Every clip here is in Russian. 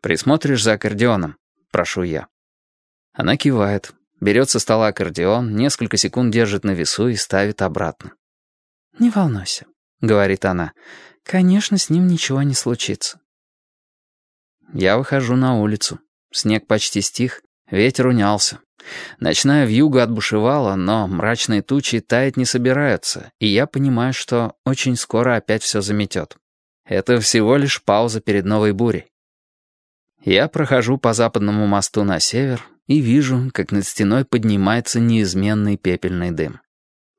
«Присмотришь за аккордеоном?» — прошу я. Она кивает, берет со стола аккордеон, несколько секунд держит на весу и ставит обратно. «Не волнуйся», — говорит она. «Конечно, с ним ничего не случится». Я выхожу на улицу. Снег почти стих, ветер унялся. Ночная вьюга отбушевала, но мрачные тучи таять не собираются, и я понимаю, что очень скоро опять все заметет. Это всего лишь пауза перед новой бурей. Я прохожу по западному мосту на север и вижу, как над стеной поднимается неизменный пепельный дым.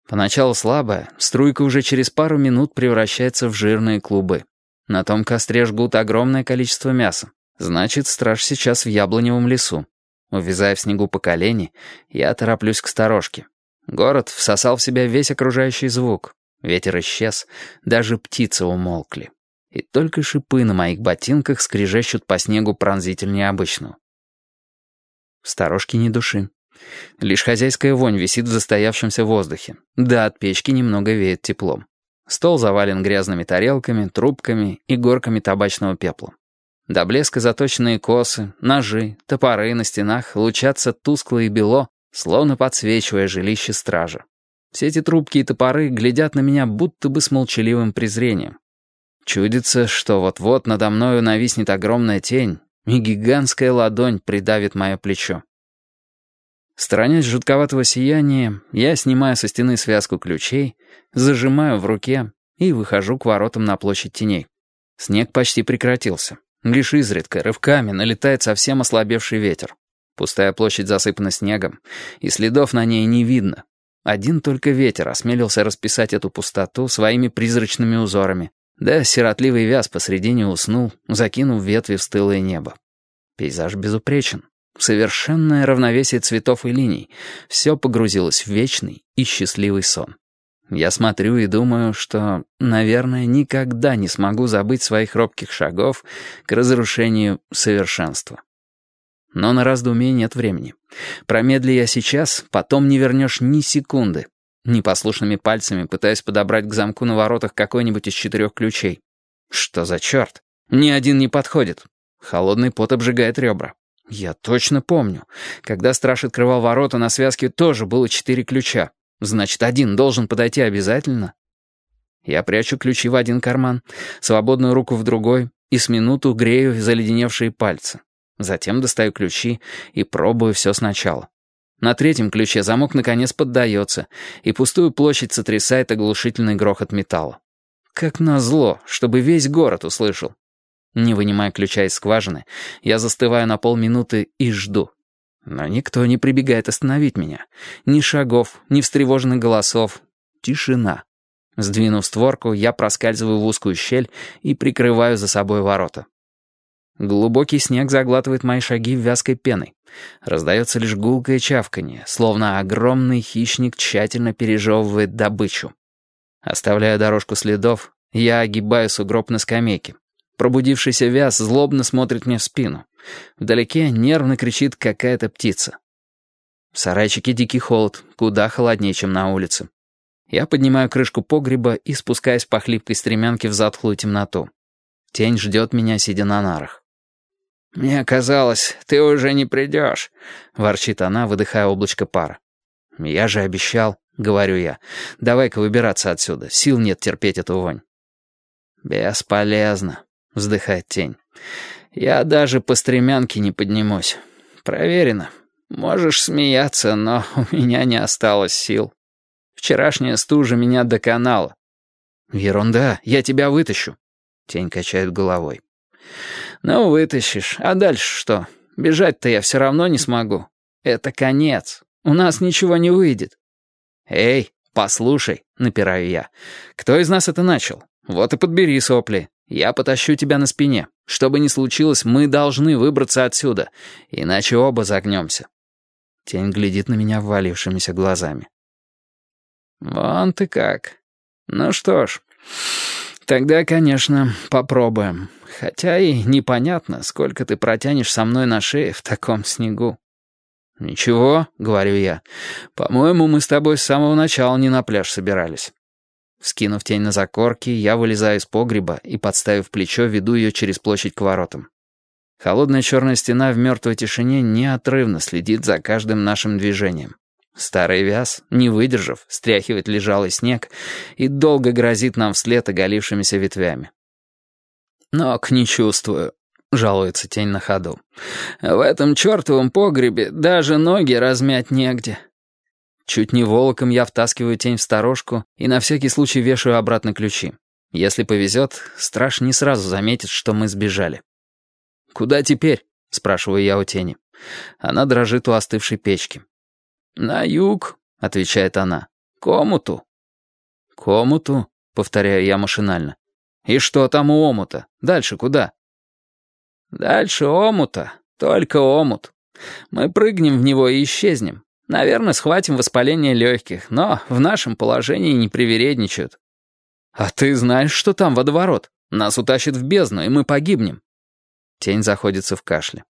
Поначалу слабая, струйка уже через пару минут превращается в жирные клубы. На том костре жгут огромное количество мяса. Значит, страж сейчас в яблоневом лесу. Увязая в снегу по колени, я тороплюсь к сторожке. Город всосал в себя весь окружающий звук. Ветер исчез, даже птицы умолкли. И только шипы на моих ботинках скрежещут по снегу пронзительнее обычного. В сторожке ни души. Лишь хозяйская вонь висит в застоявшемся воздухе. Да, от печки немного веет теплом. Стол завален грязными тарелками, трубками и горками табачного пепла. До блеска заточенные косы, ножи, топоры на стенах лучатся тускло и бело, словно подсвечивая жилище стража. Все эти трубки и топоры глядят на меня будто бы с молчаливым презрением. Чудится, что вот-вот надо мною нависнет огромная тень, и гигантская ладонь придавит мое плечо. Сторонясь жутковатого сияния, я снимаю со стены связку ключей, зажимаю в руке и выхожу к воротам на площадь теней. Снег почти прекратился. Лишь изредка, рывками, налетает совсем ослабевший ветер. Пустая площадь засыпана снегом, и следов на ней не видно. Один только ветер осмелился расписать эту пустоту своими призрачными узорами. Да сиротливый вяз посредине уснул, закинув ветви в стылое небо. Пейзаж безупречен. Совершенное равновесие цветов и линий. Все погрузилось в вечный и счастливый сон. Я смотрю и думаю, что, наверное, никогда не смогу забыть своих робких шагов к разрушению совершенства. Но на раздумье нет времени. Промедли я сейчас, потом не вернешь ни секунды. Непослушными пальцами пытаюсь подобрать к замку на воротах какой-нибудь из четырех ключей. Что за черт? Ни один не подходит. Холодный пот обжигает ребра. Я точно помню. Когда страж открывал ворота, на связке тоже было четыре ключа. Значит, один должен подойти обязательно. Я прячу ключи в один карман, свободную руку в другой и с минуту грею заледеневшие пальцы. Затем достаю ключи и пробую все сначала. На третьем ключе замок наконец поддается, и пустую площадь сотрясает оглушительный грохот металла. Как назло, чтобы весь город услышал. Не вынимая ключа из скважины, я застываю на полминуты и жду. Но никто не прибегает остановить меня. Ни шагов, ни встревоженных голосов. Тишина. Сдвинув створку, я проскальзываю в узкую щель и прикрываю за собой ворота. Глубокий снег заглатывает мои шаги вязкой пеной. Раздается лишь гулкое чавканье, словно огромный хищник тщательно пережевывает добычу. Оставляя дорожку следов, я огибаю сугроб на скамейке. Пробудившийся вяз злобно смотрит мне в спину. Вдалеке нервно кричит какая-то птица. В сарайчике дикий холод, куда холоднее, чем на улице. Я поднимаю крышку погреба и спускаюсь по хлипкой стремянке в затхлую темноту. Тень ждет меня, сидя на нарах. «Мне казалось, ты уже не придешь», — ворчит она, выдыхая облачко пара. «Я же обещал», — говорю я. «Давай-ка выбираться отсюда, сил нет терпеть эту вонь». «Бесполезно», — вздыхает тень. Я даже по стремянке не поднимусь. Проверено. Можешь смеяться, но у меня не осталось сил. Вчерашняя стужа меня доконала. Ерунда, я тебя вытащу. Тень качает головой. Ну, вытащишь. А дальше что? Бежать-то я все равно не смогу. Это конец. У нас ничего не выйдет. Эй, послушай, напираю я. Кто из нас это начал? Вот и подбери сопли. Я потащу тебя на спине. Что бы ни случилось, мы должны выбраться отсюда, иначе оба загнемся». Тень глядит на меня ввалившимися глазами. «Вон ты как. Ну что ж, тогда, конечно, попробуем. Хотя и непонятно, сколько ты протянешь со мной на шее в таком снегу». «Ничего», — говорю я, — «по-моему, мы с тобой с самого начала не на пляж собирались». Скинув тень на закорки, я вылезаю из погреба и, подставив плечо, веду ее через площадь к воротам. Холодная черная стена в мертвой тишине неотрывно следит за каждым нашим движением. Старый вяз, не выдержав, стряхивает лежалый снег и долго грозит нам вслед оголившимися ветвями. «Ног не чувствую», — жалуется тень на ходу. «В этом чертовом погребе даже ноги размять негде». Чуть не волоком я втаскиваю тень в сторожку и на всякий случай вешаю обратно ключи. Если повезет, страж не сразу заметит, что мы сбежали. «Куда теперь?» — спрашиваю я у тени. Она дрожит у остывшей печки. «На юг», — отвечает она. «Комуту». «Комуту?» — повторяю я машинально. «И что там у омута? Дальше куда?» «Дальше омута, только омут. Мы прыгнем в него и исчезнем. Наверное, схватим воспаление легких, но в нашем положении не привередничают». «А ты знаешь, что там водоворот? Нас утащит в бездну, и мы погибнем». Тень заходится в кашле.